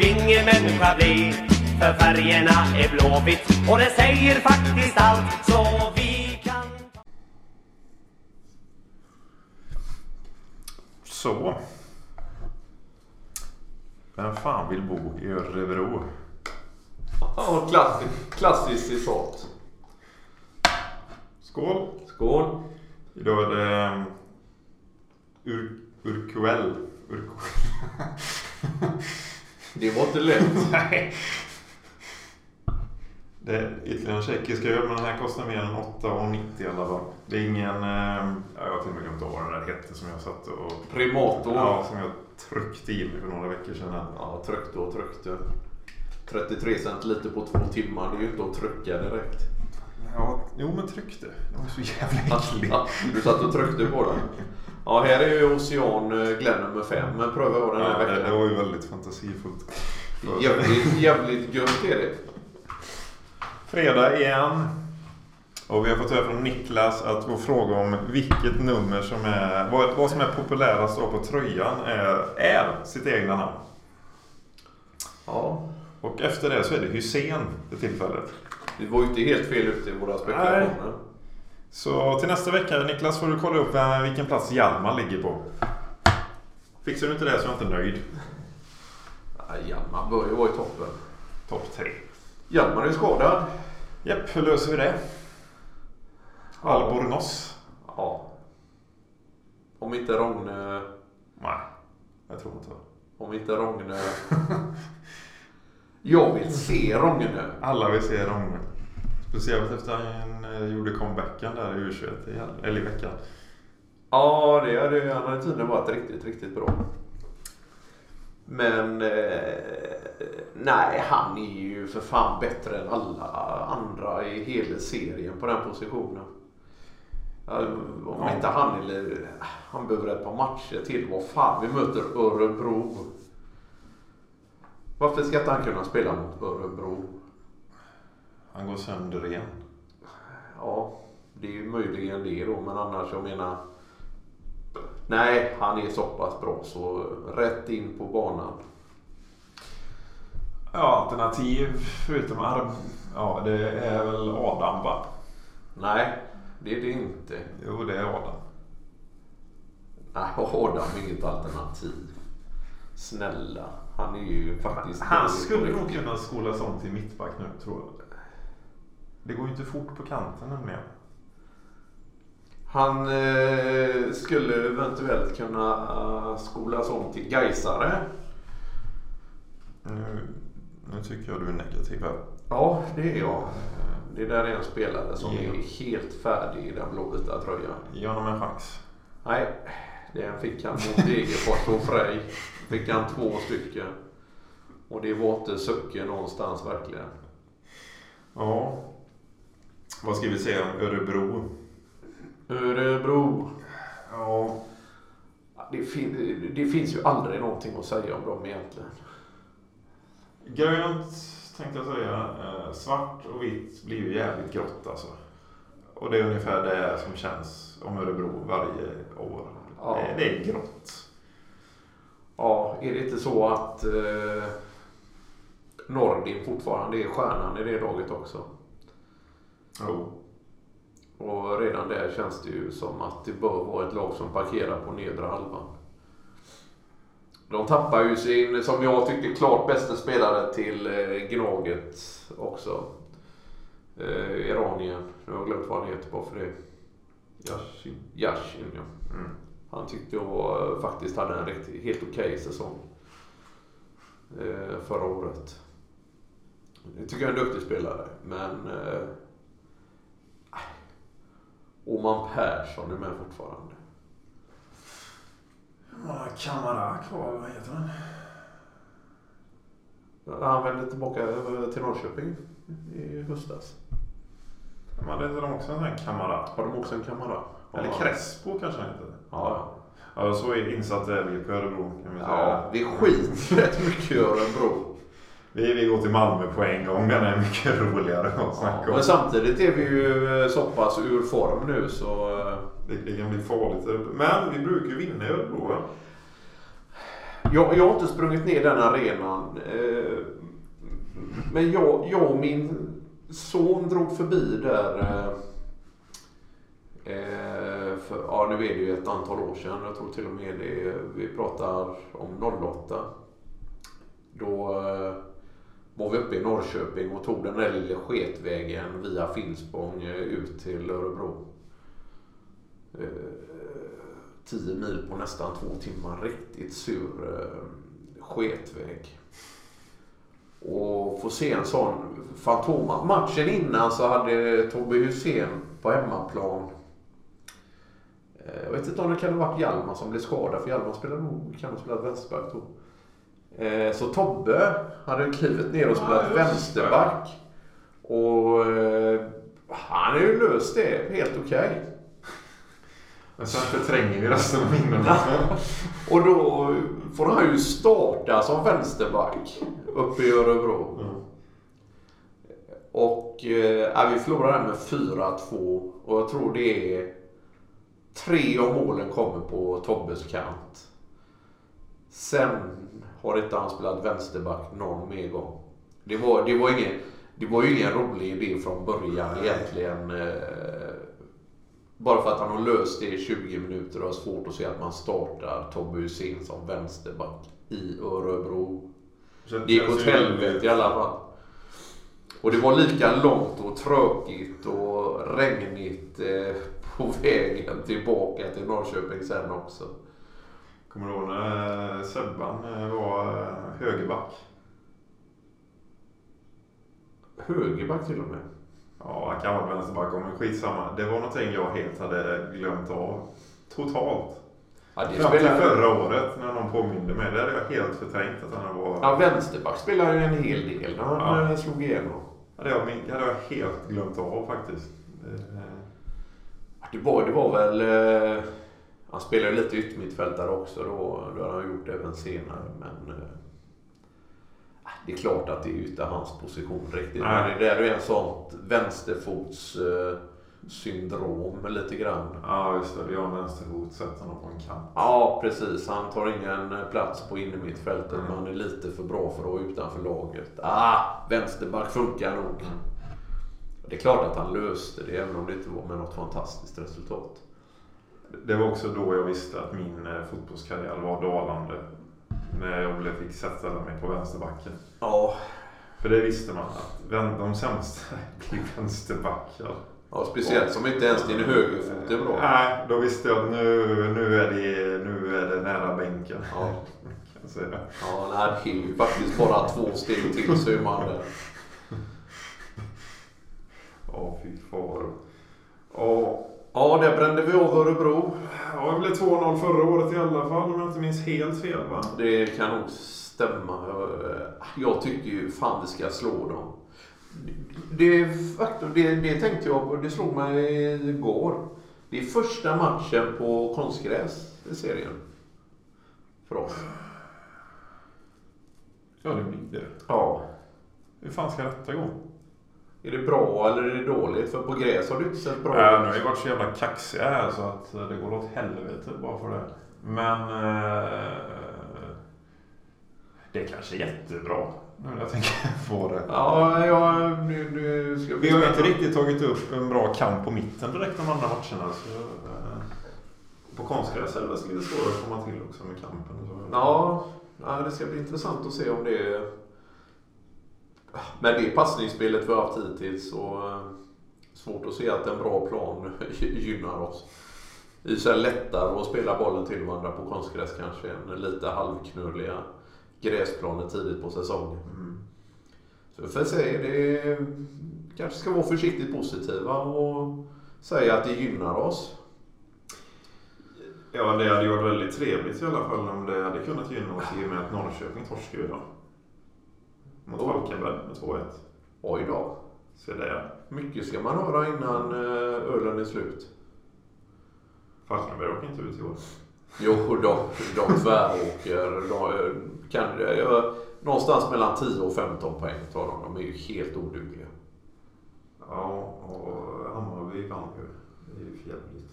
nog ingen människa bli För färgerna är blåvitt och det säger faktiskt allt så vi kan Så. Vem fan vill bo i Örebro? Ja, klassiskt, klassiskt citat. Skål! Skål. Idag är det um, ur, Urquell. Urquell. Det var inte lätt. Nej. Det är ytterligare en tjeckisk öl men den här kostar mer än 8,90 i alla fall. Det är ingen, eh, ja, jag har till och med glömt vad den där hette som jag satt och Primator. ja, som jag tryckte i mig för några veckor sedan. Ja, tryckte och tryckte. 33 centiliter på två timmar, det är ju inte att trycka direkt. Ja, jo men tryckte. Den var så jävla äcklig. Du satt och tryckte på den. Ja, här är ju Ocean eh, Glenn nummer 5, men pröva jag den här Ja, det, det veckan. var ju väldigt fantasifullt. Jävligt, jävligt gött är det. Fredag igen. Och vi har fått höra från Niklas att vår fråga om vilket nummer som är, vad, vad som är populärast ha på tröjan är, är sitt egna namn. Ja, Och efter det så är det Hussein för tillfället. vi var ju inte helt fel ute i våra spekulationer. Så till nästa vecka Niklas får du kolla upp vilken plats Hjalmar ligger på. Fixar du inte det så är jag inte nöjd. Ja, Hjalmar bör ju vara i toppen. Topp tre. Hjalmar är skadad. Japp, hur löser vi det? Albornoz? Ja. Om inte Rogne... Nej, jag tror inte. Om inte Rogne... Jag vill se Rogne. Alla vill se Rogne. Speciellt efter han eh, gjorde comebacken där i U21 i hel- eller i veckan. Ja, det hade, han hade tydligen varit riktigt, riktigt bra. Men eh, nej, han är ju för fan bättre än alla andra i hela serien på den positionen. Om Ja. inte han eller han behöver ett par matcher till. Vad fan, vi möter Örebro. Varför ska inte han kunna spela mot Örebro? Han går sönder igen. Ja, det är ju möjligen det då, men annars jag menar. Nej, han är så pass bra så rätt in på banan. Ja, alternativ förutom Arm. Ja, det är väl Adam va? Nej, det är det inte. Jo, det är Adam. Nej, Adam är inget alternativ. Snälla, han är ju faktiskt... Han på skulle nog kunna skolas om till mittback nu tror jag. Det går ju inte fort på kanten nämligen. Han eh, skulle eventuellt kunna eh, skolas om till Gaisare. Nu, nu tycker jag du är negativ här. Ja, det är jag. Det där är en spelare som Ja. är helt färdig i den blåvita tröjan. Ge honom en chans. Nej, den fick han mot Degerfors och Frej. Fick han två stycken. Och det var inte sucken någonstans verkligen. Ja. Vad ska vi säga om Örebro? Örebro. Ja. Det, fin- det finns ju aldrig någonting att säga om dem egentligen. Grönt tänkte jag säga. Eh, svart och vitt blir ju jävligt grått alltså. Och det är ungefär det som känns om Örebro varje år. Ja. Det är grått. Ja, är det inte så att eh, Nordin fortfarande är stjärnan i det laget också? Jo. Och redan där känns det ju som att det bör vara ett lag som parkerar på nedre halvan. De tappar ju sin, som jag tycker, klart bästa spelare till eh, Gnaget också. Eh, Iranien. Nu har jag glömt vad han heter bara för det. Yashin. Yashin, ja. Mm. Han tyckte jag faktiskt hade en riktigt, helt okej säsong. Eh, förra året. Jag tycker jag är en duktig spelare, men... Eh. Oman Persson är med fortfarande. Ja, Kamara kvar, vad heter han? Han vände tillbaka till Norrköping i höstas. Men hade inte de också en sån här Kamara? Har de också en kamera? Eller. Crespo kanske han heter. Ja, Ja, så insatt är vi på Örebro kan vi säga. ja. vi skiter rätt mycket i Örebro. Vi, vi går till Malmö på en gång. Den är mycket roligare att snacka om. men samtidigt är vi ju eh, så pass ur form nu så... eh, Det, det kan bli farligt. Men vi brukar ju vinna i Örebro? Jag, jag har inte sprungit ner den arenan. Eh, men jag, jag och min son drog förbi där. För, ja, nu är det ju ett antal år sedan. Jag tror till och med det. Vi pratar om 08. Då var vi uppe i Norrköping och tog den där lilla sketvägen via Finspång eh, ut till Örebro. Eh, 10 mil på nästan två timmar. Riktigt sur eh, sketväg. Och få se en sån fantom. Matchen innan så hade Tobbe Hysén på hemmaplan. Eh, jag vet inte om det kan ha varit Hjalmar som blev skadad. För Hjalmar spelade nog, kan ha spelat vänsterback då. Eh, så Tobbe hade klivit ner och spelat Ja, vänsterback. Och eh, han har ju löst det helt okej. Men sen förtränger vi resten av minnena. Och då får han ju starta som vänsterback uppe i Örebro. Mm. Och eh, vi förlorade med 4-2 och jag tror det är tre av målen kommer på Tobbes kant. Sen har inte han spelat vänsterback någon mer gång. Det var, det var, ingen, det var ju ingen rolig idé från början egentligen. Eh, bara för att han har löst det i 20 minuter och har svårt att se att man startar Tobbe Hysén som vänsterback i Örebro. Det gick åt helvete i alla fall. Och det var lika långt och tråkigt och regnigt eh, på vägen tillbaka till Norrköping sen också. Kommer du ihåg när Sebban eh, var eh, högerback? Högerback till och med. Ja, han kan vara vänsterback om, men skitsamma. Det var någonting jag helt hade glömt av. Totalt. Ja, det Fram till spelar... förra året när någon påminde mig. Det hade jag helt förträngt att han var... Ja, vänsterback spelar ju en hel del när han Ja. eh, slog igenom. Ja, det, hade jag, helt glömt av faktiskt. Eh, Det var, det var väl... Han spelade lite yttermittfältare också då. Det har han gjort även senare. Men eh, det är klart att det är ju inte hans position riktigt. Nej. Men det där är ju en sånt vänsterfots eh, syndrom lite grann. Ja, just det. Vi har en vänsterfot. Sätter honom på en kant. Ja, precis. Han tar ingen plats på innermittfältet. Mm. Men han är lite för bra för att vara utanför laget. Ah, vänsterback funkar nog. Mm. Det är klart att han löste det, även om det inte var med något fantastiskt resultat. Det var också då jag visste att min eh, fotbollskarriär var dalande. När jag blev- fick sätta mig på vänsterbacken. Ja, För det visste man att de sämsta blir vänsterbackar. ja speciellt som inte ens din högerfot är bra. Nej, då visste jag att nu, nu, är, det, nu är det nära bänken. Ja, Kan jag säga. ja nej, det är ju faktiskt bara två steg till så är man där. Ja, fy far. Ja, Ja, där brände vi av Örebro. ja, det blev 2-0 förra året i alla fall om jag inte minns helt fel va? Det kan nog stämma. Jag- tycker ju fan vi ska slå dem. Det, det, det tänkte jag på, det slog mig igår. Det är första matchen på konstgräs i serien. För oss. Ja, det blir det. Ja. Hur fan ska detta gå? Är det bra eller är det dåligt? För på gräs har det inte sett bra Äh, nu har ut. vi varit så jävla kaxiga här så att eh, det går åt helvete bara för det. Men... Eh, det är kanske jättebra nu när jag tänker på det. Ja, ja nu, nu ska Vi har ju inte riktigt tagit upp en bra kamp på mitten direkt de andra matcherna. Så, eh, på konstgräs är det lite svårare att komma till också med kampen. Så. Ja, det ska bli intressant att se om det... Med det passningsspelet vi har haft hittills så eh, svårt att se att en bra plan gynnar oss. Det är så här lättare att spela bollen till varandra på konstgräs kanske än lite halvknöliga gräsplaner tidigt på säsongen. Mm. Så får se. Det kanske ska vara försiktigt positiva och säga att det gynnar oss. Ja, det hade ju varit väldigt trevligt i alla fall om det hade kunnat gynna oss i och med att Norrköping torskade idag. Mot. Falkenberg med 2-1. Oj då. Så det. Mycket ska man höra innan eh, ölen är slut. Falkenberg åker inte ut i år. Jo, de, de tväråker. De, kan, ja, någonstans mellan 10 och 15 poäng tar de. De är ju helt odugliga. Ja, och Hammarby vann ju. Det är ju fjälligt.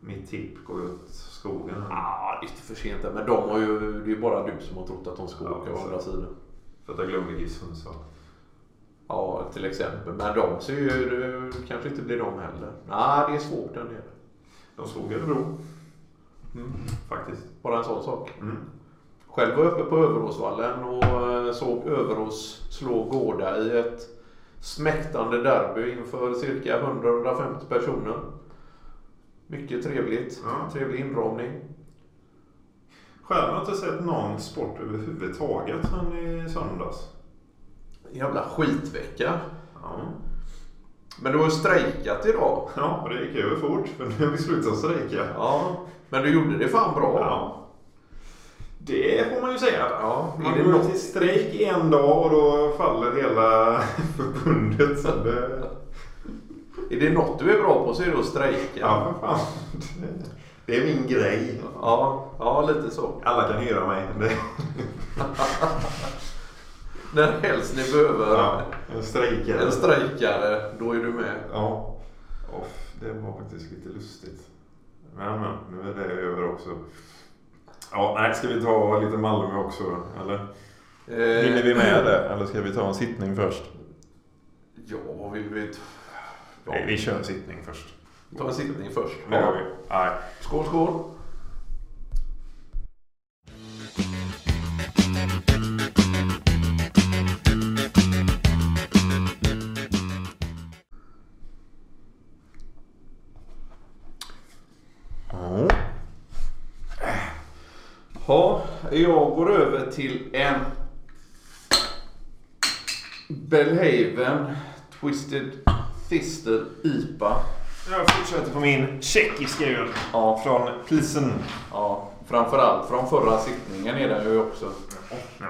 Mitt tipp går ju åt skogen. här. Ja, det är inte för sent än, men de har ju, det är bara du som har trott att de ska åka å exakt. andra sidan. För att jag glömde i Sundsvall. Ja, till exempel. Men de ser ju, det kanske inte blir de heller. Nej, det är svårt där nere. De slog Örebro Mm. faktiskt. Bara en sån sak. Mm. Själv var jag uppe på Överåsvallen och eh, såg Överås slå Gårda i ett smäktande derby inför cirka 100-150 personer. Mycket trevligt. Ja. Trevlig inramning. Själv har jag inte sett någon sport överhuvudtaget sen i söndags. Jävla skitvecka. Ja. Men du har ju strejkat idag. ja, och det gick över fort för nu har vi slutat strejka. Ja. Men du gjorde det fan bra. Ja. Det får man ju säga. Ja, Man går något- till strejk i en dag och då faller hela förbundet. Så det... Är det något du är bra på så är det att strejka. Ja, för fan. Det är min grej. Ja, ja lite så. Alla kan hyra mig. Det... När helst ni behöver Ja, en strejkare. en strejkare, då är du med. Ja. Off, det var faktiskt lite lustigt. Men, men nu är det över också. Ja, nej, ska vi ta lite Malmö också eller? Eh, Hinner vi med det? Eller ska vi ta en sittning först? Ja, vad vill vi? ta? Ja, Nej, vi kör en sittning först. Ta en sittning först. Det gör vi. Nej. Skål, skål. Ja. Ja, jag går över till en Bellhaven Twisted Thistle IPA. Jag fortsätter på min tjeckiska öl. Ja. Från Plisen. Ja, framförallt från förra sittningen är den ju också.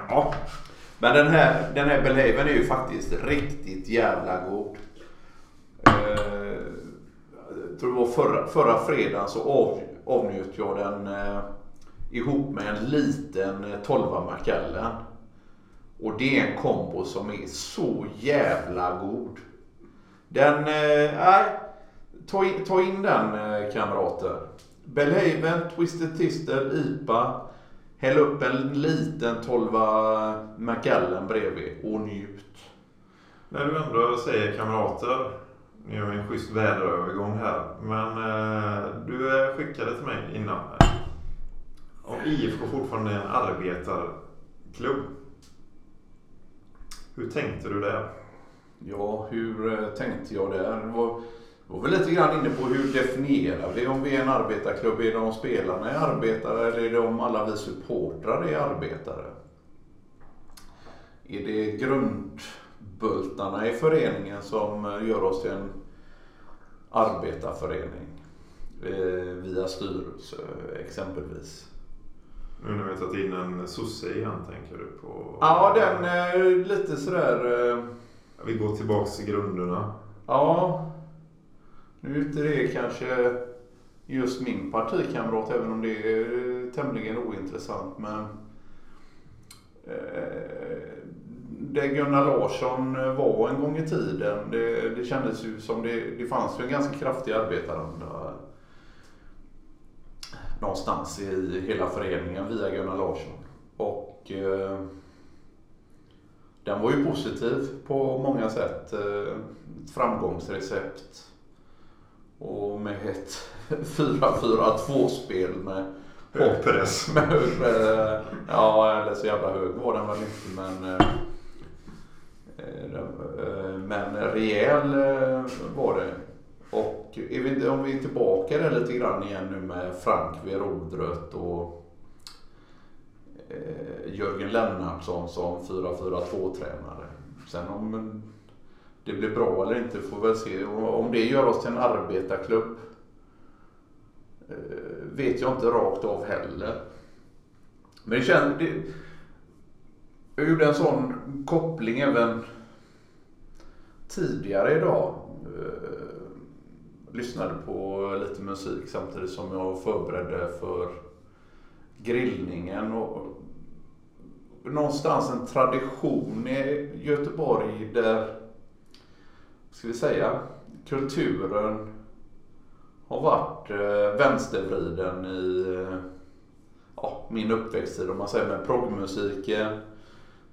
Ja. Men den här, den här Bellhaven är ju faktiskt riktigt jävla god. Eh, jag tror det var förra, förra fredagen så av, avnjöt jag den eh, ihop med en liten eh, 12 Macallan. Och det är en kombo som är så jävla god. Den, eh, ta, in, ta in den eh, kamrater. Bellhaven, Twisted Tistel, IPA. Häll upp en liten 12 Macallan bredvid och njut. När du ändå säger kamrater. Nu gör vi en schysst väderövergång här. Men eh, du eh, skickade till mig innan. Om IFK fortfarande är en arbetarklubb. Hur tänkte du där? Ja, hur eh, tänkte jag där? Det var, var väl lite grann inne på hur definierar vi om vi är en arbetarklubb? Är de spelarna är arbetare eller är det om alla vi supportrar är arbetare? Är det grundbultarna i föreningen som eh, gör oss till en arbetarförening? Eh, via styrelse exempelvis. Nu när vi har tagit in en sosse igen tänker du på? Ja, den är lite sådär... eh, Vi går tillbaks till grunderna. Ja, nu är inte det kanske just min partikamrat även om det är tämligen ointressant. Men eh, det Gunnar Larsson var en gång i tiden, det, det kändes ju som det, det fanns ju en ganska kraftig arbetaranda någonstans i hela föreningen via Gunnar Larsson. Och eh, den var ju positiv på många sätt. Eh, ett framgångsrecept. Och med ett 4-4-2-spel med Hög press. med ja eller så jävla hög var den väl inte men eh, eh, Men rejäl eh, var det. Och vi, om vi är tillbaka där lite grann igen nu med Frank vid rodret och Jörgen Lennartsson som 4-4-2-tränare. Sen om det blir bra eller inte får vi väl se. Och Om det gör oss till en arbetarklubb eh, vet jag inte rakt av heller. Men det känns... Det, jag gjorde en sån koppling även tidigare idag. Eh, lyssnade på lite musik samtidigt som jag förberedde för grillningen. Och någonstans en tradition i Göteborg där, ska vi säga, kulturen har varit eh, vänstervriden i, eh, ja, min uppväxttid om man säger med proggmusiken.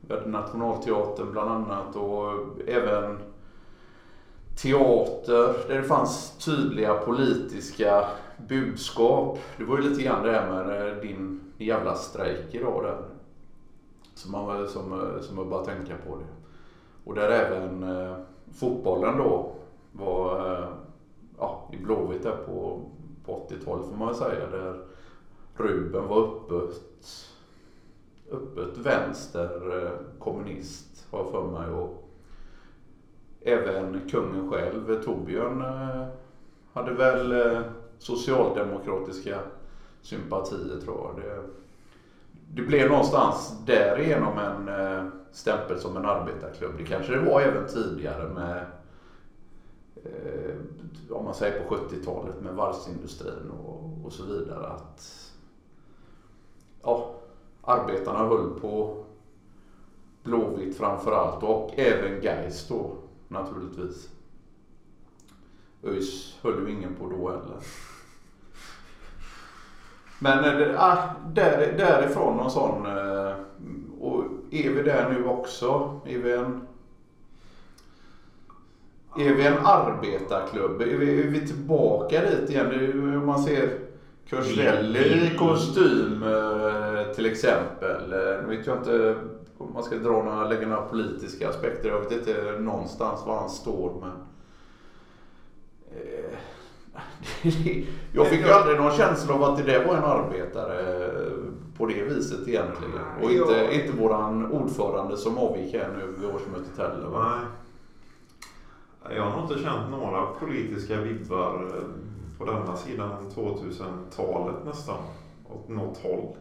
Vi hade Nationalteatern bland annat och även teater där det fanns tydliga politiska budskap. Det var ju lite grann det här med eh, din jävla strejk idag där. Som, man, som, som man bara tänka på det. Och där även eh, fotbollen då var eh, ja, i Blåvitt där på, på 80-talet får man väl säga. Där Ruben var öppet, öppet vänster eh, kommunist har jag för mig. Och även kungen själv, eh, Torbjörn, hade väl socialdemokratiska sympatier tror jag. Det, det blev någonstans därigenom en eh, stämpel som en arbetarklubb. Det kanske det var även tidigare med eh, om man säger på 70-talet med varvsindustrin och, och så vidare. Att ja, arbetarna höll på Blåvitt framförallt och även Gais då naturligtvis. ÖIS höll ju ingen på då heller. Men äh, där, därifrån någon sån. Äh, och är vi där nu också? Är vi en, är vi en arbetarklubb? Är vi, är vi tillbaka dit igen? Om man ser Kurselli i kostym äh, till exempel. Nu vet jag inte om man ska dra några, lägga några politiska aspekter. Jag vet inte någonstans var han står men jag fick ju aldrig någon känsla av att det där var en arbetare på det viset egentligen. Och inte, inte våran ordförande som avgick här nu vid årsmötet heller. Va? Nej. Jag har nog inte känt några politiska vibbar på denna sidan 2000-talet nästan. Åt något håll.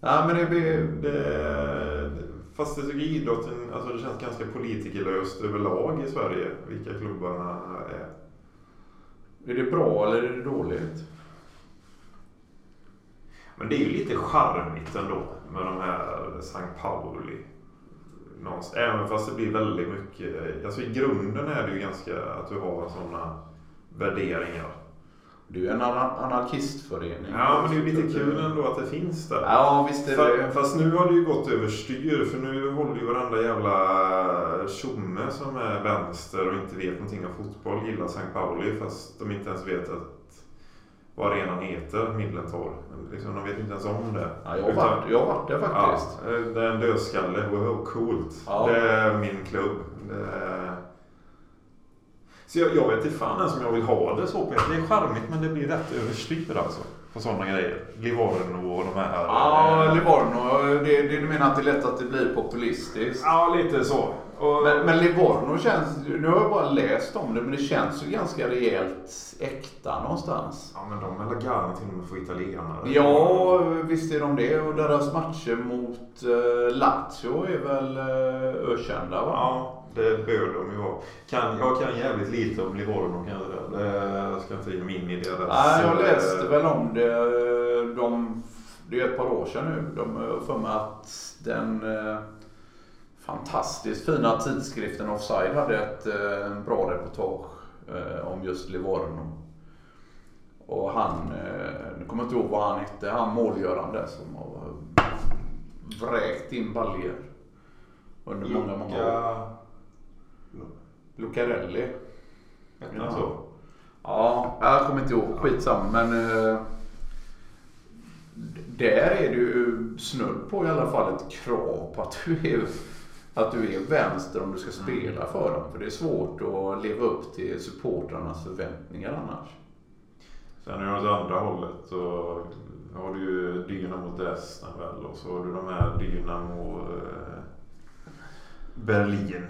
Ja, men det, blir... det, fast jag tycker idrotten, alltså det känns ganska politikerlöst överlag i Sverige. Vilka klubbarna är. Är det bra eller är det dåligt? Men det är ju lite charmigt ändå med de här St. Pauli. Även fast det blir väldigt mycket. Alltså i grunden är det ju ganska att du har sådana värderingar. Du är ju en anarkistförening. Ja, men det är ju lite kul ändå att det finns där. Ja, visst är det. Fast nu har det ju gått överstyr. För nu håller ju varenda jävla tjomme som är vänster och inte vet någonting om fotboll gillar St. Pauli. Fast de inte ens vet att vad arenan heter, Midlentorg. Liksom, de vet inte ens om det. Ja, jag, har varit, jag har varit där faktiskt. Ja, det är en dödskalle. Wow, coolt. Ja. Det är min klubb. Det är så jag, jag vet inte fan ens om jag vill ha det så. Det är charmigt men det blir rätt överstyr alltså. På sådana grejer. Livorno och de här. Ja, eh, Livorno. Det, det, du menar att det är lätt att det blir populistiskt? Ja, lite så. Och... Men, men Livorno känns, nu har jag bara läst om det, men det känns ju ganska rejält äkta någonstans. Ja, men de är väl galna till och med för italienare. Ja, visst är de det. Och deras matcher mot uh, Lazio är väl uh, ökända va? Ja, det bör de ju vara. Kan, jag kan jävligt lite om Livorno kan jag. Jag ska inte ge mig in i deras... Nej, jag läste väl om det. De, det är ett par år sedan nu. De har för mig att den fantastiskt fina tidskriften Offside hade ett bra reportage om just Livorno. Och han, nu kommer jag inte ihåg vad han hette, han målgörande som har vräkt in baljer under många, många år. Lucarelli. Ja. Så. Ja, jag kommer inte ihåg. Skitsamma. Men eh, där är det ju snudd på i alla fall ett krav på att du är att du är vänster om du ska spela för dem. För det är svårt att leva upp till supportrarnas förväntningar annars. Sen är det åt andra hållet så har du ju Dynamo Dresden väl och så har du de här Dynamo eh, Berlin.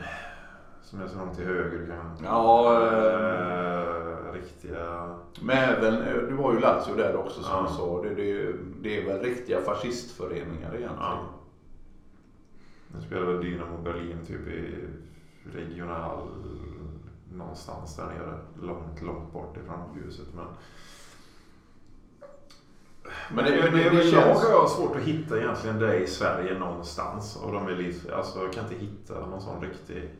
Som är så långt till höger du kan. Ja. Äh, riktiga... Men även, det var ju Lazio där också som ja. du sa. Det, det, det, är väl riktiga fascistföreningar egentligen. Ja. Nu spelar väl Dynamo Berlin typ i regional någonstans där nere. Långt, långt bort ifrån ljuset. Men... Men det, det, det, det känns... Jag har svårt att hitta egentligen det i Sverige någonstans. Och de är lite, alltså, jag kan inte hitta någon sån riktig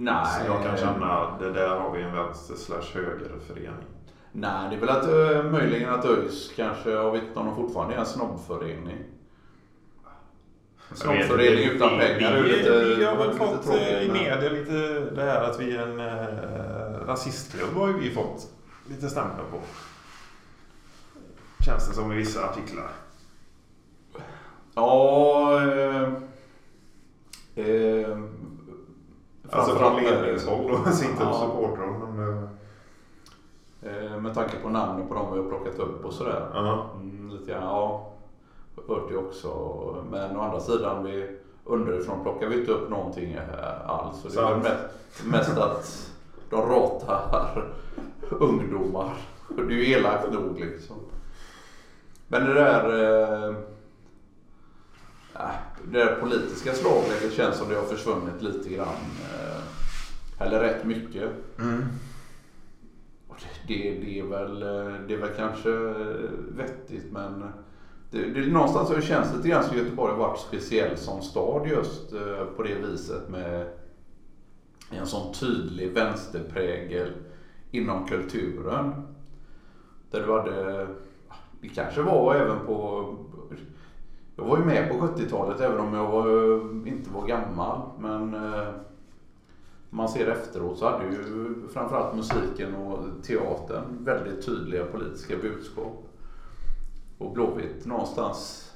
Nej. Så jag kan känna att det där har vi en vänster slash högerförening. Nej, det är väl att uh, möjligen att ÖIS kanske, jag vet inte om de fortfarande är en snobbförening. Snobbförening utan pengar är vi, lite vi har väl fått eh, i media lite det här att vi är en eh, rasistklubb har ju vi fått lite stämpel på. Känns det som i vissa artiklar. Ja... Eh, eh, Alltså framförallt från ledningshåll och inte Ja. supportrar. Men, eh, Eh, Med tanke på namnen på de vi har plockat upp och sådär. Mm, lite grann, ja. Hört det också. Men å andra sidan, vi, underifrån plockar vi inte upp någonting alls. Så det är mest, mest att de ratar ungdomar. Det är ju elakt nog liksom. Men det där... Eh, äh, det där politiska slagläget känns som det har försvunnit lite grann. Eh, eller rätt mycket. Och det, det, det, är väl, eh, det är väl kanske eh, vettigt men det, det, någonstans så känns det lite grann som Göteborg har varit speciell som stad just eh, på det viset med en sån tydlig vänsterprägel inom kulturen. Där du hade, det kanske var även på, jag var ju med på 70-talet även om jag var, inte var gammal. Men man ser efteråt så hade ju framförallt musiken och teatern väldigt tydliga politiska budskap. Och Blåvitt någonstans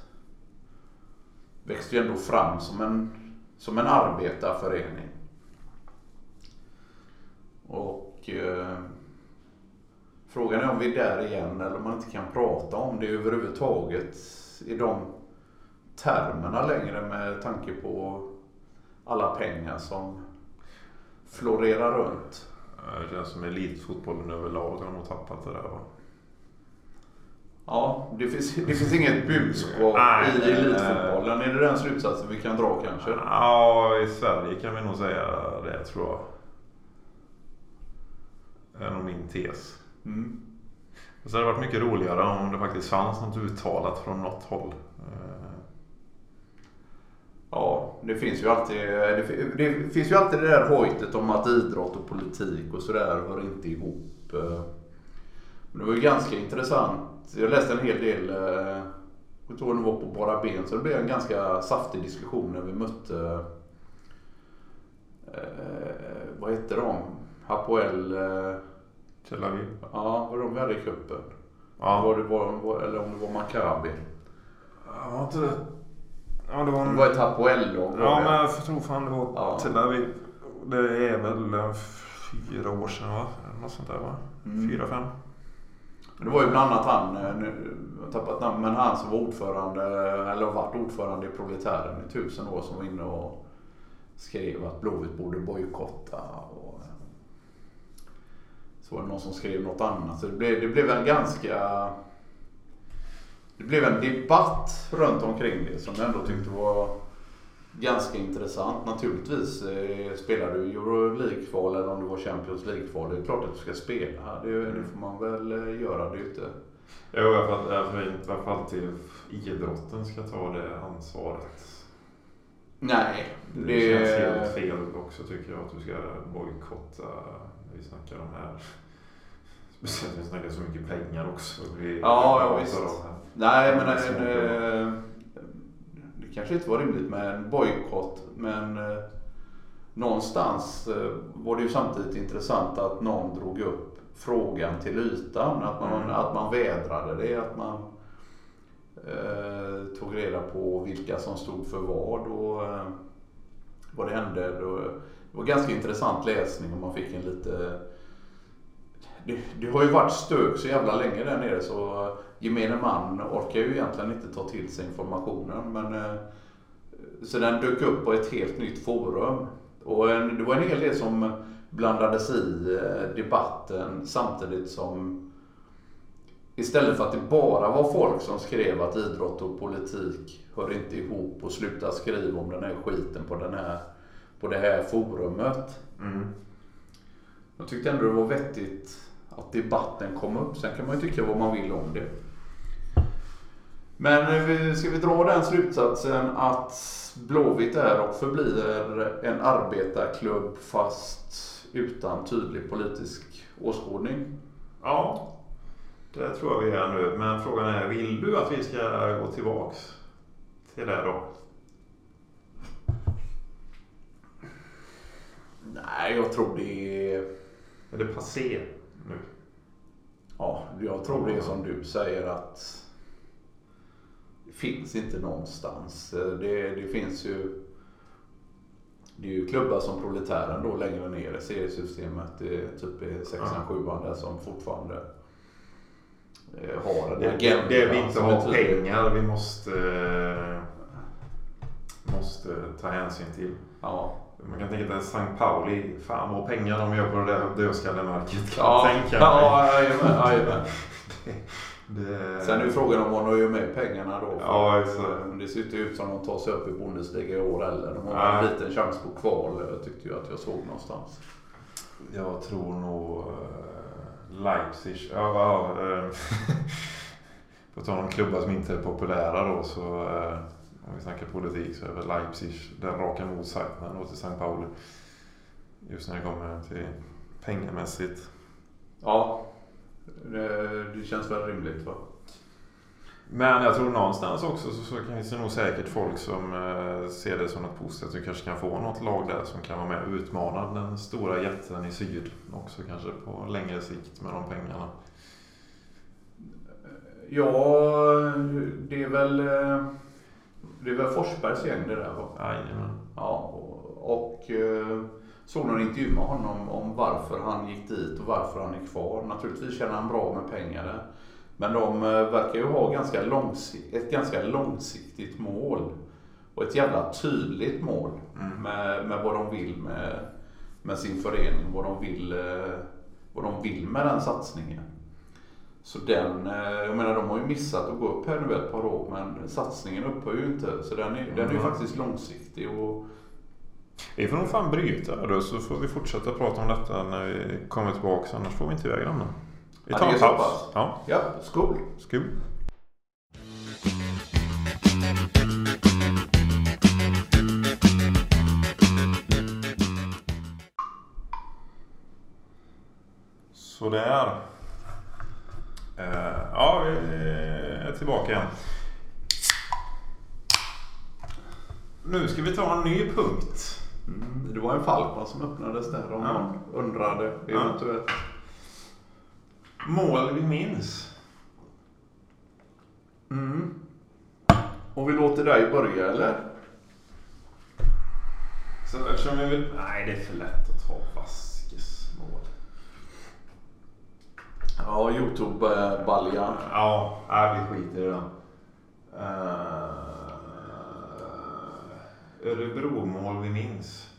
växte ju ändå fram som en, som en arbetarförening. Och eh, frågan är om vi är där igen eller om man inte kan prata om det överhuvudtaget i de termerna längre med tanke på alla pengar som florerar runt. Det känns som elitfotbollen överlag har nog tappat det där va? Ja, det finns, det finns inget budskap Nej, i elitfotbollen. Är det den slutsatsen vi kan dra kanske? Ja, i Sverige kan vi nog säga det tror jag. Det är nog min tes. Mm. Så hade det varit mycket roligare om det faktiskt fanns något uttalat från något håll. Ja, det finns ju alltid det, det finns ju alltid det där hojtet om att idrott och politik och sådär hör inte ihop. Men det var ju ganska intressant. Jag läste en hel del, eh, jag tror det var på bara ben, så det blev en ganska saftig diskussion när vi mötte, eh, vad hette de? Hapoel, eh, Tel Aviv. ja vad de vi hade i cupen. Ja. Var det var, var, eller om det var Maccabi. Ja, inte det. Ja, det var Det en... var ett Hapoel-lag. var Ja, det. men jag tror fan det var Ja. Tel Aviv. Det är väl eh, fyra år sedan va? Något sånt där va? Mm. Fyra, fem? Det var ju bland annat han, eh, nu jag har tappat namn, men han som var ordförande, eller har varit ordförande i Proletären i tusen år som var inne och skrev att Blåvitt borde bojkotta. Och eh, så var det någon som skrev något annat. Så det blev, det blev en ganska... Det blev en debatt runt omkring det som jag ändå tyckte var ganska intressant. Naturligtvis eh, spelar du Euro League-kval eller om det var Champions League-kval. Det är klart att du ska spela. Det, det får man väl eh, göra. Det är inte... Jo, jag. Jag får inte alltid idrotten ska ta det ansvaret. Nej, Det, känns helt fel också tycker jag att du ska bojkotta. Vi snackar om här. Speciellt vi snackar så mycket pengar också. Vi Ja, ja, visst. Nej, men Ja, en, eh, det kanske inte var rimligt med en bojkott. Men eh, någonstans eh, var det ju samtidigt intressant att någon drog upp frågan till ytan. Att man, Mm. att man vädrade det. Att man eh, tog reda på vilka som stod för vad och eh, vad det hände. Då, det var ganska intressant läsning och man fick en lite det, det har ju varit stök så jävla länge där nere så gemene man orkar ju egentligen inte ta till sig informationen. Men, eh, så den dök upp på ett helt nytt forum. Och en, det var en hel del som blandades i eh, debatten samtidigt som Istället för att det bara var folk som skrev att idrott och politik hör inte ihop och sluta skriva om den här skiten på, den här, på det här forumet. Mm. Jag tyckte ändå det var vettigt att debatten kom upp. Sen kan man ju tycka vad man vill om det. Men eh, ska vi dra den slutsatsen att Blåvitt är och förblir en arbetarklubb fast utan tydlig politisk åskådning? Ja, Det tror jag vi är nu. Men frågan är, vill du att vi ska gå tillbaks till det då? Nej, jag tror det är... Är det passé nu? Ja, jag tror det är som du säger att det finns inte någonstans. Det, det finns ju det är ju klubbar som Proletären då längre ner i seriesystemet. Det är typ i sexan, sjuan där som fortfarande eh, har en Det, agenda. det, vi inte har pengar vi måste, eh, måste ta hänsyn till. Ja. Man kan tänka sig St. Pauli. Fan vad pengar de gör på det där dödskallemärket. Ja, tänka ja, jajamän. Det, Sen är ju frågan om man ju med pengarna då. Ja, att, exakt. eh, Det ser inte ut som de tar sig upp i Bundesliga i år heller. De har en liten chans på kval. Jag tyckte ju att jag såg någonstans. Jag tror nog eh, Leipzig. Ja, ja, eh, på tal om klubbar som inte är populära då så eh, om vi snackar politik så är väl Leipzig den raka motsatsen då till St. Pauli. Just när det kommer till pengamässigt. Ja, det, känns väl rimligt va? Men jag tror någonstans också så, så finns det nog säkert folk som eh, ser det som något positivt. Du kanske kan få något lag där som kan vara med och utmana den stora jätten i syd också kanske på längre sikt med de pengarna. Ja, det är väl, eh, det väl Forsbergs gäng det där va? Jajamän. Ja, och, och eh, såg någon intervju med honom om varför han gick dit och varför han är kvar. Naturligtvis tjänar han bra med pengar där. Men de eh, verkar ju ha ganska ett ganska långsiktigt mål. Och ett jävla tydligt mål Mm. med, med vad de vill med, med sin förening. Vad de, vill, eh, vad de vill med den satsningen. Så den, eh, jag menar de har ju missat att gå upp här nu ett par år men satsningen upphör ju inte. Så den är, den är ju Mm. faktiskt långsiktig. Och, Vi får nog fan bryta här då så får vi fortsätta prata om detta när vi kommer tillbaka. Annars får vi inte iväg dem då. Vi tar en paus. Ja, ja, skål! skål. Sådär. Eh, ja, vi är tillbaka igen. Nu ska vi ta en ny punkt. Det var en Falkman som öppnades där om Ja. någon undrade Ja. eventuellt. Mål vi minns. Mm. Och vi låter dig börja eller? Så eftersom vi vill... Nej, det är för lätt att ta Vaskes mål. Ja, Youtube-balja. Ja, nej, vi skiter i den. Uh, Örebro-mål vi minns.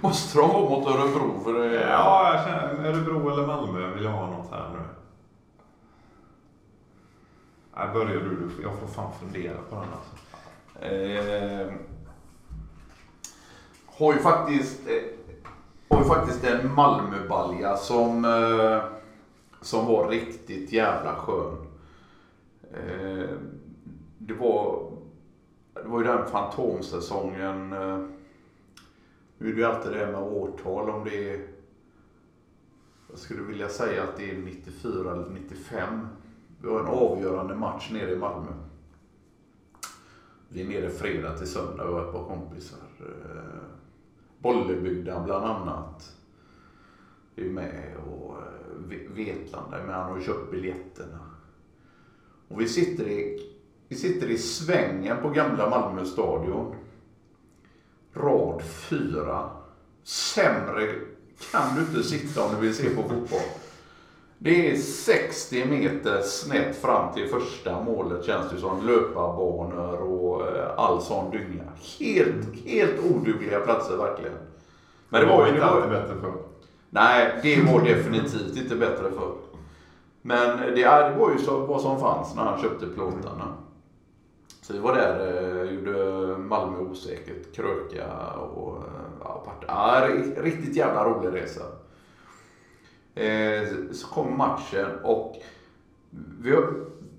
Måste de vara mot Örebro för det är... Ja, jag känner Örebro eller Malmö vill jag ha något här nu. Nej, börjar du. Jag får fan fundera på den alltså. Eh, har ju faktiskt, eh, har ju faktiskt en Malmöbalja som, eh, som var riktigt jävla skön. Eh, det, var, det var ju den fantomsäsongen. Eh, nu är det ju alltid det här med årtal om det är jag skulle vilja säga att det är 94 eller 95. Vi har en avgörande match nere i Malmö. Vi är nere fredag till söndag och ett par kompisar. Eh, Bollebygden bland annat är ju med och eh, Ve- Vetlanda är med. Han har ju köpt biljetterna. Och vi sitter i, vi sitter i svängen på gamla Malmö stadion. Rad fyra. Sämre kan du inte sitta om du vill se på fotboll. Det är 60 meter snett fram till första målet känns det som. Löparbanor och eh, all sån dynga. Helt, helt odugliga platser verkligen. Men det var ju inte alltid bättre för. Nej, det var definitivt inte bättre för. Men det, det var ju så, vad som fanns när han köpte plåtarna. Så vi var där, och gjorde Malmö osäkert, kröka och eh, ja, part, ja, riktigt jävla rolig resa. Eh, så kom matchen och vi,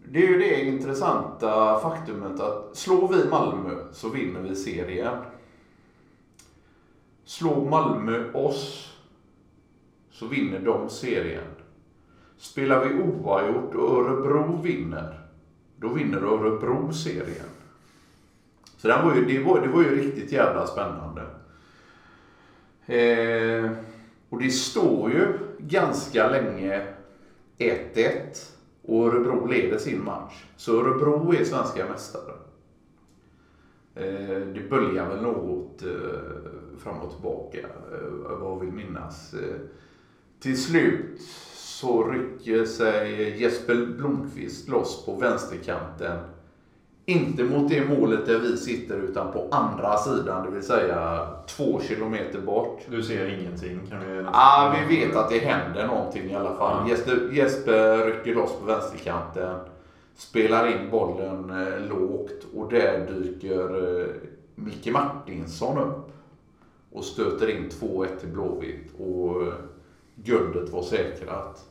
det är ju det intressanta faktumet att slår vi Malmö så vinner vi serien. Slår Malmö oss så vinner de serien. Spelar vi oavgjort och Örebro vinner, då vinner Örebro serien. Så det var ju, det var, det var ju riktigt jävla spännande. Eh, och det står ju ganska länge 1-1 och Örebro leder sin match. Så Örebro är svenska mästare. Eh, det böljar väl något eh, fram och tillbaka, eh, vad vi minnas. Eh, till slut så rycker sig Jesper Blomqvist loss på vänsterkanten. Inte mot det målet där vi sitter utan på andra sidan, det vill säga två kilometer bort. Du ser ingenting kan vi... ah, vi vet att det händer någonting i alla fall. Jesper, Jesper rycker loss på vänsterkanten. Spelar in bollen eh, lågt och där dyker eh, Micke Martinsson upp. Och stöter in 2-1 till Blåvitt och eh, guldet var säkrat.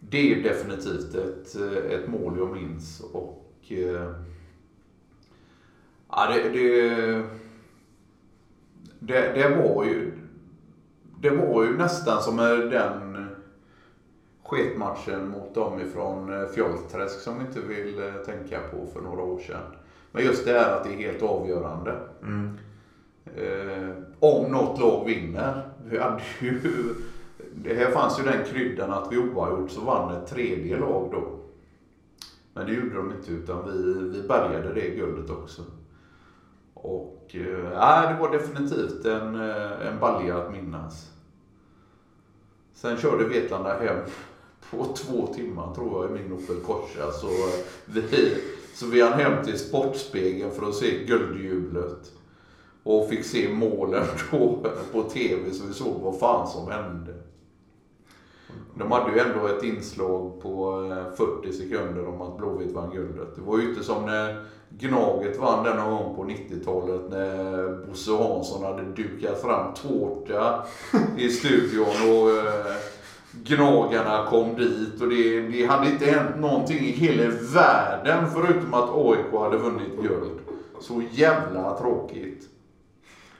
Det är definitivt ett, eh, ett mål jag minns och eh, ja, det, det, det, det var ju det var ju nästan som den sketmatchen mot dem ifrån eh, Fjollträsk som vi inte vill tänka på för några år sedan. Men just det här att det är helt avgörande. Mm. Eh, om något lag vinner. Vi hade ju, det här fanns ju den kryddan att vi oavgjort så vann ett tredje lag då. Men det gjorde de inte utan vi, vi bärgade det guldet också. Och eh, det var definitivt en, eh, en balja att minnas. Sen körde Vetlanda hem på två timmar tror jag i min Opel Corsa. Så vi, så vi hann hem till Sportspegeln för att se guldjublet. Och fick se målen då på TV så vi såg vad fan som hände. De hade ju ändå ett inslag på 40 sekunder om att Blåvitt vann guldet. Det var ju inte som när Gnaget vann den någon gång på 90-talet när Bosse Hansson hade dukat fram tårta i studion och eh, Gnagarna kom dit och det, det hade inte hänt någonting i hela världen förutom att AIK hade vunnit guld. Så jävla tråkigt.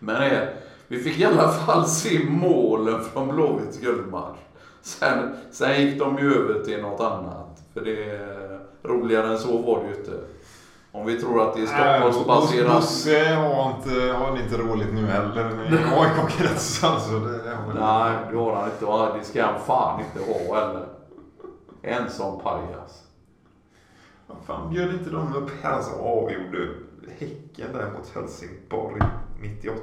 Men eh, vi fick i alla fall se målen från Blåvitts guldmatch. Sen, sen gick de ju över till något annat. För det roligare än så var det ju inte. Om vi tror att det är Stockholmsbaserat. Bosse har inte, har inte roligt nu heller i AIK-kretsen. Så det är väl... Nej, det har han inte. Och Det ska han fan inte ha heller. En sån pajas. Vad fan bjöd inte de upp här som avgjorde Häcken där mot Helsingborg 98?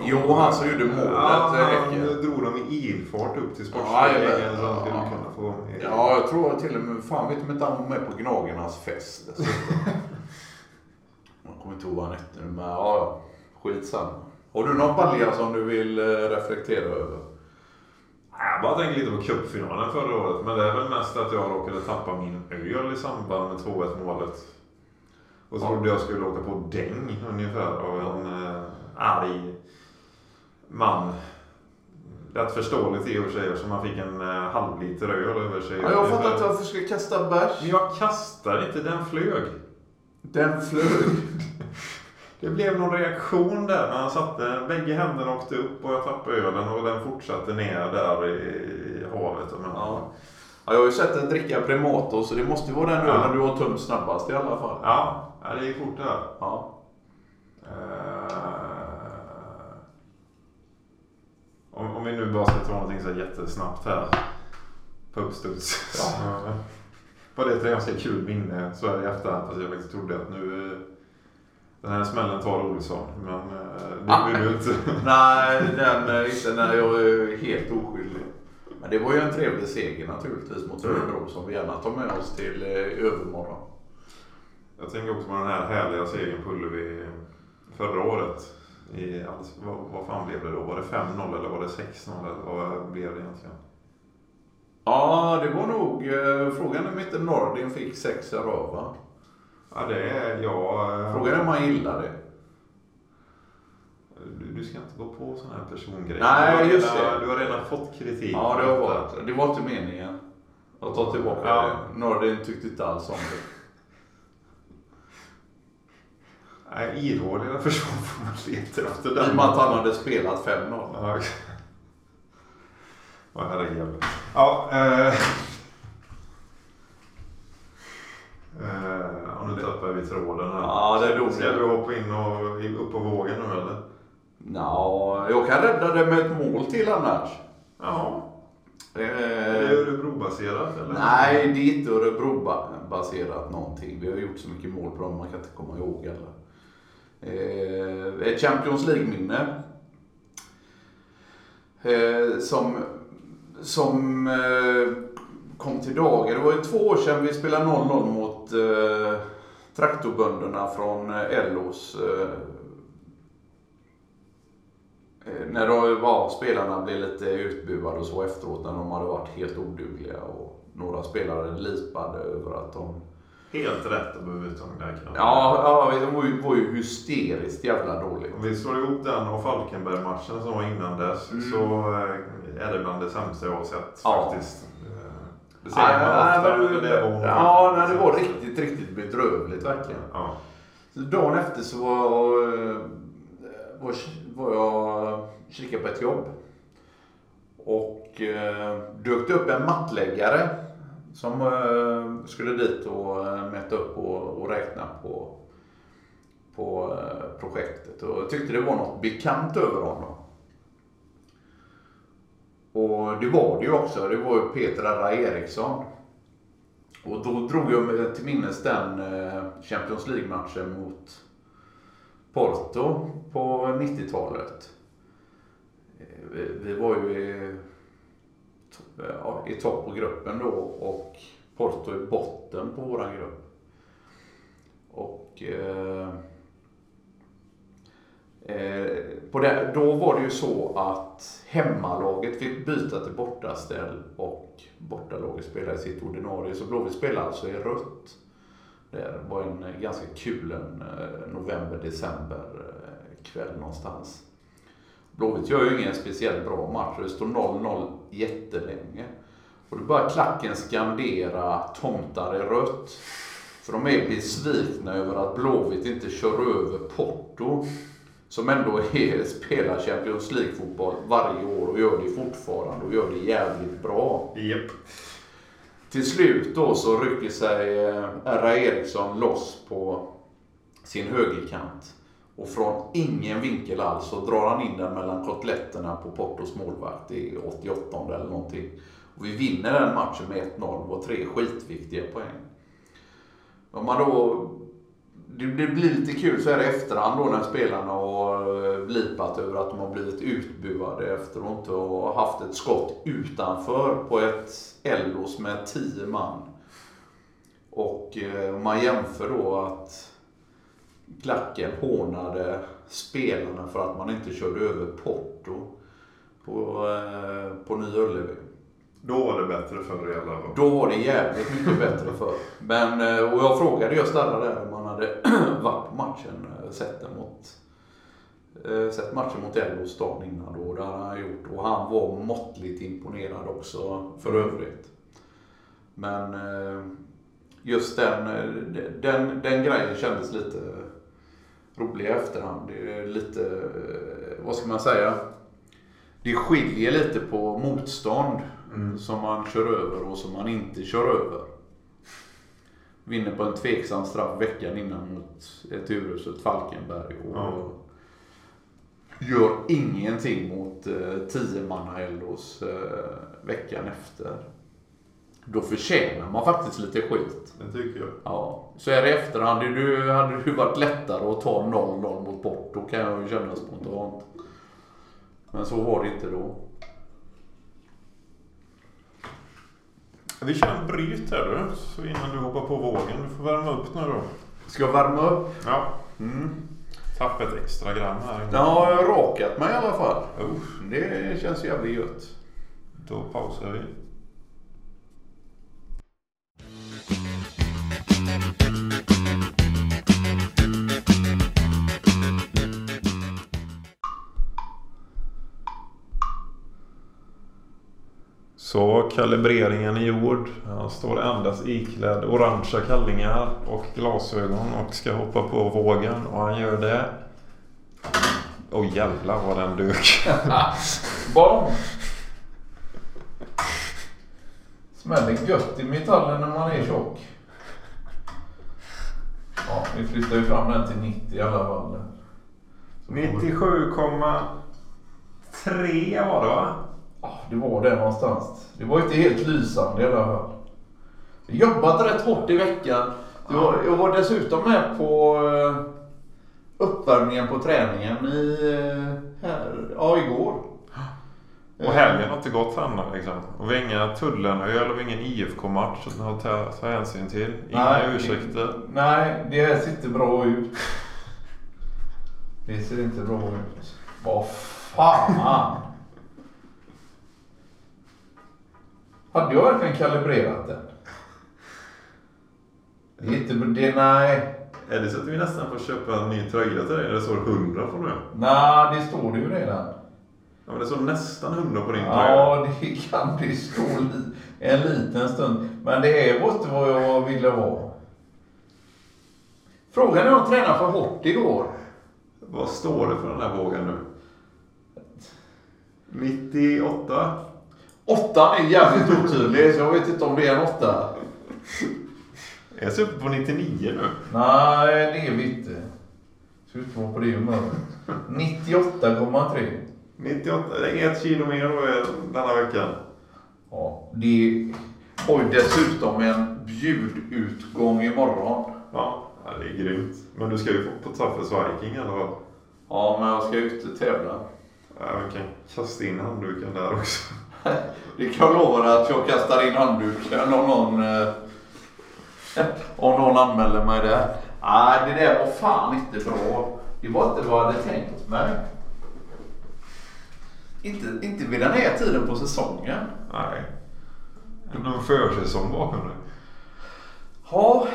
Jo, han som gjorde målet. Ja, eh, han Häcken. drog dem i ilfart upp till Ja, Sportspegeln skulle Ja. kunna få. Ja, jag tror till och med, fan vet inte han var med på Gnagarnas fest. Jag kommer inte ihåg vad han hette nu, men ja, ja. Skitsamma. Har du någon balja som du vill eh, reflektera över? Jag bara tänker lite på cupfinalen förra året. Men det är väl mest att jag råkade tappa min öl i samband med 2-1 målet. Och trodde jag skulle åka på däng ungefär av en eh, arg man. Rätt förståeligt i och för sig eftersom man fick en eh, halvliter öl över sig. Ja, jag fattar inte varför du ska kasta bärs. Men jag kastade inte, den flög. Den flög. Det blev någon reaktion där när han satte, bägge händerna åkte upp och jag tappade ölen och den fortsatte ner där i, i havet. Och men, Ja. Ja, jag har ju sett den dricka Primato, så det måste ju vara den Ja. ölen du har tömt snabbast i alla fall. Ja, ja, det gick fort det här. Ja. Eh, om, om vi nu bara ska ta någonting så jättesnabbt här. På uppstuds. Ja. Var det ett ganska kul minne så här i efterhand. Fast jag faktiskt trodde att nu... eh, Den här smällen tar Olsson. Men eh, det Ah. vill du inte. Nej, den inte när jag är helt oskyldig. Men det var ju en trevlig seger naturligtvis mot Örebro som vi gärna tar med oss till eh, övermorgon. Jag tänker också på den här härliga segern på Ullevi förra året. I, alltså, vad, vad fan blev det då? Var det 5-0 eller var det 6-0? Eller vad blev det egentligen? Ja, det var nog eh, frågan om inte Nordin fick sex röv va? Ja, det är jag. eh, Frågan är om man gillar det. Du, du ska inte gå på sådana här persongrejer. Nej, har just det. Du har redan fått kritik. Ja, det för var, detta. det var inte meningen. Jag tar tillbaka Ja. det. Nordin tyckte inte alls om det. Nej, ihåliga försvar får man leta efter I och med att han hade spelat 5-0. Ja. Åh herregud. Ja, eh... Eh, nu tappar vi tråden här. Ja, det är dog Ska du hoppa in och upp på vågen nu eller? Nå, jag kan rädda det med ett mål till annars. Ja. Är det Eh, Örebro-baserat eller? nej, det är inte Örebro-baserat någonting. Vi har gjort så mycket mål på dem, man kan inte komma ihåg alla. Eh, ett Champions League-minne. Eh, som som eh, kom till dagar. Det var ju två år sedan vi spelade 0-0 mot eh, traktorbönderna från eh, Ellos. Eh, när då var spelarna blev lite utbuade och så efteråt när de hade varit helt odugliga och några spelare lipade över att de... Helt rätt att behöva uttagna där Ja, ja de var ju, var ju hysteriskt jävla dåligt. Om vi slår ihop den och Falkenberg-matchen som var innan dess Mm. så eh, är det bland det sämsta jag har sett Ja. faktiskt. Eh, Det säger man Nej, ofta, men det var Ja, nej, det var riktigt, riktigt bedrövligt verkligen. Ja. Så dagen efter så var, var, var jag kikade på ett jobb. Och eh, dök det upp en mattläggare som eh, skulle dit och eh, mäta upp och, och räkna på, på eh, projektet. Och jag tyckte det var något bekant över honom. Och det var det ju också. Det var ju Peter R. Eriksson. Och då drog jag mig till minnes den eh, Champions League-matchen mot Porto på 90-talet. Eh, vi, var ju i, i topp på gruppen då och Porto i botten på våran grupp. Och eh, eh, på det, då var det ju så att hemmalaget fick byta till bortaställ och bortalaget spelade i sitt ordinarie. Så Blåvitt spelade alltså i rött. Det var en eh, ganska kul en eh, november-december-kväll eh, någonstans. Blåvitt gör ju ingen speciellt bra match. Det står 0-0 jättelänge. Och då börjar klacken skandera tomtar i rött. För de är besvikna över att Blåvitt inte kör över Porto. Som ändå är, spelar Champions League-fotboll varje år och gör det fortfarande och gör det jävligt bra. Yep. Till slut då så rycker sig eh, R.A. Eriksson loss på sin högerkant. Och från ingen vinkel alls så drar han in den mellan kotletterna på Portos målvakt i 88 eller någonting. Och vi vinner den matchen med 1-0 och tre skitviktiga poäng. Om man då... Det blir blir lite kul så här i efterhand då när spelarna har eh, lipat över att de har blivit utbuade efter att inte ha haft ett skott utanför på ett Ellos med 10 man. Och eh, om man jämför då att klacken hånade spelarna för att man inte körde över Porto på, eh, på Nya Ullevi. Då var det bättre förr i alla fall. Då var det jävligt mycket bättre för. Men, eh, och jag frågade just alla där om man hade varit på matchen, eh, sett den mot eh, sett matchen mot Ellos dagen innan då. Det hade han gjort. Och han var måttligt imponerad också för övrigt. Men just den, den, den grejen kändes lite rolig i efterhand. Det är lite, vad ska man säga? Det skiljer lite på motstånd Mm. som man kör över och som man inte kör över. Vinner på en tveksam straff veckan innan mot ett uruselt Falkenberg och Ja. gör ingenting mot eh, 10 manna Ellos eh, veckan efter. Då förtjänar man faktiskt lite skit. Det tycker jag. Ja, så är det i efterhand. Det du, hade det varit lättare att ta 0-0 mot Porto kan jag ju känna spontant. Men så var det inte då. Vi kör en bryt här du. Så innan du hoppar på vågen. Du får värma upp nu då. Ska jag värma upp? Ja. Mm. Tappa ett extra gram här. Ja, jag har rakat mig i alla fall. Uff, Det känns jävligt gött. då pausar vi. Så kalibreringen är gjord. Han står endast iklädd orangea kallingar och glasögon och ska hoppa på vågen och han gör det. Åh jävlar vad den dök. Bom! Smäller gött i metallen när man är tjock. Ja, vi flyttar ju fram den till 90 i alla fall. Så får vi- 97,3 var det va? Det var det någonstans. Det var inte helt lysande i alla fall. Jag jobbat rätt hårt i veckan. Jag var, jag var dessutom med på eh, uppvärmningen på träningen i, eh, här, ja, igår. Och helgen har inte gått än liksom. Och vi har inga Tullenöl och ingen IFK-match att ta, ta hänsyn till. Inga Nej, ursäkter. Nej, det ser inte bra ut. Det ser inte bra ut. Vad fan! Hade jag verkligen kalibrerat den? Det är inte... Det, nej. Är det så att vi nästan får köpa en ny tröja till dig? Eller står det 100 på nu? Nej, det står det ju redan. Ja, men det står nästan 100 på din tröja. Ja, det kan det stå en liten stund. Men det är inte vad jag ville vara. Frågan är om jag tränade för hårt igår. Vad står det för den här vågen nu? 98? Åttan är jävligt otydlig, så jag vet inte om det är en åtta. Är jag så uppe på 99 nu? Nej, det är vi inte. Ut att vara på det humöret. 98,3. 98, det är ett kilo mer då eh, denna veckan. Ja, det har ju dessutom en bjudutgång imorgon. Ja, ja, det är grymt. Men du ska ju på, på Toughest Viking i alla fall. Ja, men jag ska ut och tävla. Ja, vi kan kasta in handduken där också. Det kan jag lova dig att jag kastar in handduken om någon, eh, om någon anmäler mig där. Nej, det där var fan inte bra. Det var inte vad jag hade tänkt mig. Inte, inte vid den här tiden på säsongen. Nej. Någon försäsong bakom dig. Ja,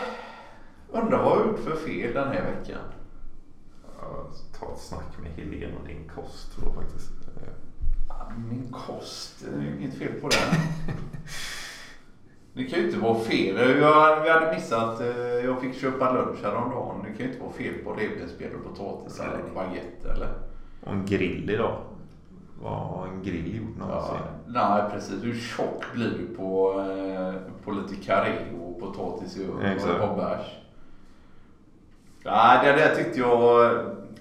undrar vad jag har gjort för fel den här veckan. Ja, ta ett snack med Helene om din kost då faktiskt. Min kost, det är inget fel på den. Det kan ju inte vara fel. Jag, vi hade missat, eh, jag fick köpa lunch häromdagen. Det kan ju inte vara fel på revbensspjäll och potatis eller baguette eller? Och en grill idag. Vad har en grill gjort någonsin? Ja, nej precis. Hur tjock blir du på, eh, på lite karré och potatis i ugn och bärs? Nej, det där tyckte jag...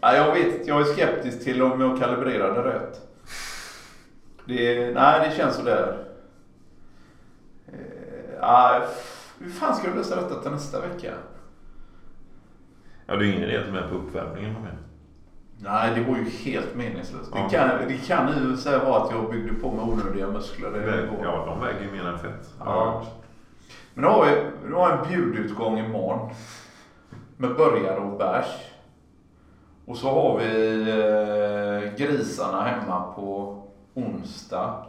Nej, jag vet. Jag är skeptisk till om jag kalibrerade rätt. Det, nej, det känns sådär. Eh, f- hur fan ska jag lösa detta till nästa vecka? Ja, det är ingen idé att du är med på uppvärmningen med. Nej, det var ju helt meningslöst. Ja. Det, kan, det kan för sig vara att jag byggde på med onödiga muskler. Det Väg, ja, de väger ju mer än fett. Ja. Men då har vi då har en bjudutgång imorgon. Med burgare och bärs. Och så har vi eh, grisarna hemma på onsdag.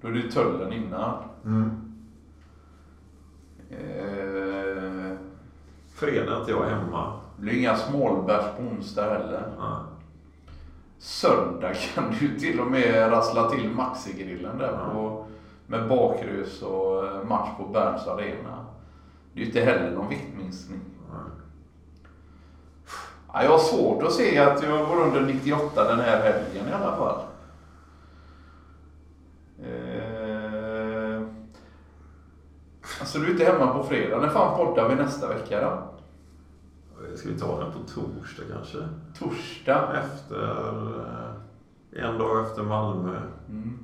Då är det ju tullen innan. Mm. Eh, Fredag är inte jag hemma. det blir inga smålbärs på onsdag heller. Ja. Söndag kan du till och med rassla till Maxigrillen där Ja. på, med bakrus och eh, match på Berns Arena. Det är ju inte heller någon viktminskning. Ja, jag har svårt att se att jag går under 98 den här helgen i alla fall. Alltså du är inte hemma på fredag. När fan poddar vi nästa vecka då? Ska vi ta den på torsdag kanske? Torsdag. Efter... eh, En dag efter Malmö. Mm.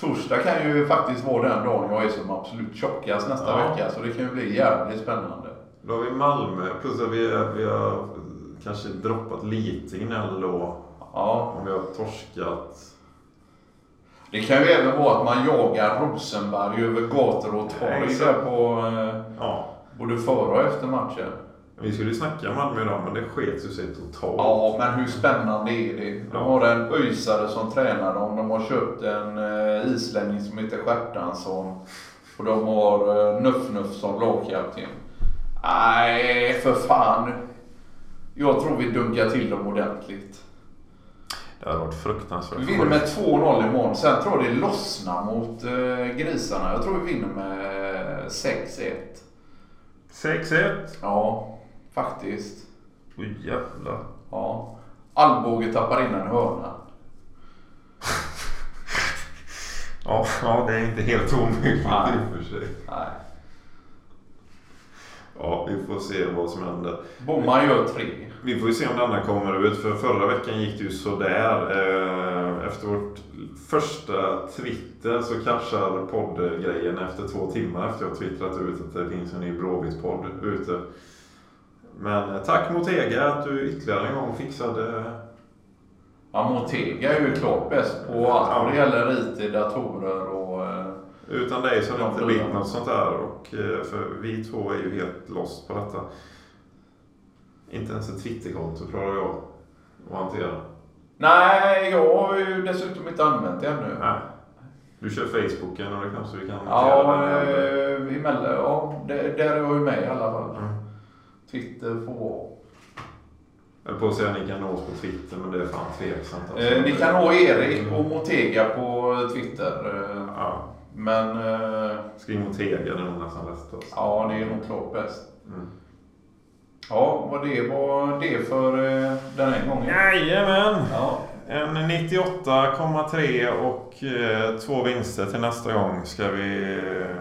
Torsdag kan ju faktiskt vara den dagen jag är som absolut tjockast nästa Ja. vecka. Så det kan ju bli jävligt spännande. Då har vi Malmö. Plus att vi, vi har kanske droppat lite gnäll då. Ja. Om vi har torskat. Det kan ju även vara att man jagar Rosenberg över gator och torg där på eh, Ja. både före och efter matchen. Vi skulle snacka Malmö idag men det sket ju sig totalt. Ja, men hur spännande är det? De Ja. har en öjsare som tränar dem. De har köpt en eh, islänning som heter Stjärtansson. Och de har eh, Nuff Nuff som lagkapten. Nej, för fan. Jag tror vi dunkar till dem ordentligt. Det hade varit fruktansvärt Vi vinner med 2-0 imorgon. Sen tror jag det lossnar mot eh, grisarna. Jag tror vi vinner med 6-1. 6-1. Ja, faktiskt. Oj jävlar. Ja. Alvbåge tappar in en hörna. Ja, ja, det är inte helt omöjligt i och för sig. Nej. Ja, vi får se vad som händer. Bomman gör tre. Vi får ju se om denna kommer ut. För förra veckan gick det ju sådär. Eh, Efter vårt första Twitter så kraschar poddgrejen efter två timmar efter jag twittrat ut att det finns en ny Blåvitt-podd ute. Men eh, tack Motega att du ytterligare en gång fixade... Ja, Montega är ju klart bäst på allt vad det gäller IT, datorer och... Utan dig så hade det Ja, inte blivit något sånt där. Och, eh, för vi två är ju helt lost på detta. Inte ens ett Twitterkonto klarar jag att hantera. Nej, jag har ju dessutom inte använt det ännu. Nej. Du kör Facebooken och det kanske vi kan Ja, hantera där. eh, emellan, ja det, där är jag ju med i alla fall. Mm. Twitter får vara. Jag höll på att säga att ni kan nå oss på Twitter men det är fan tveksamt. alltså. Eh, ni kan nå Erik och Montega på Twitter. Eh, Ja, men eh, skriv mot Tega, det är nästan. Alltså. ja, det är nog klart bäst. Mm. Ja, vad det var det för eh, den här gången. Jajamän! Ja. En 98,3 och eh, två vinster till nästa gång ska vi... Eh,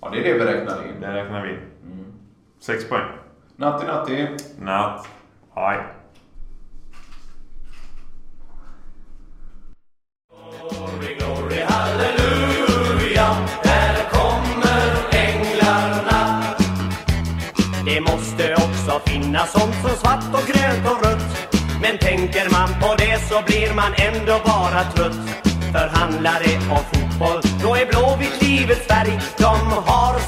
ja, det är det vi räknar in. det räknar vi in. Mm. Sex poäng. Natti natti. Natt. Hej. Glory, glory, halleluja finnas sånt som svart och grönt och rött. Men tänker man på det så blir man ändå bara trött. För handlare av fotboll, då är blåvitt livets färg. De har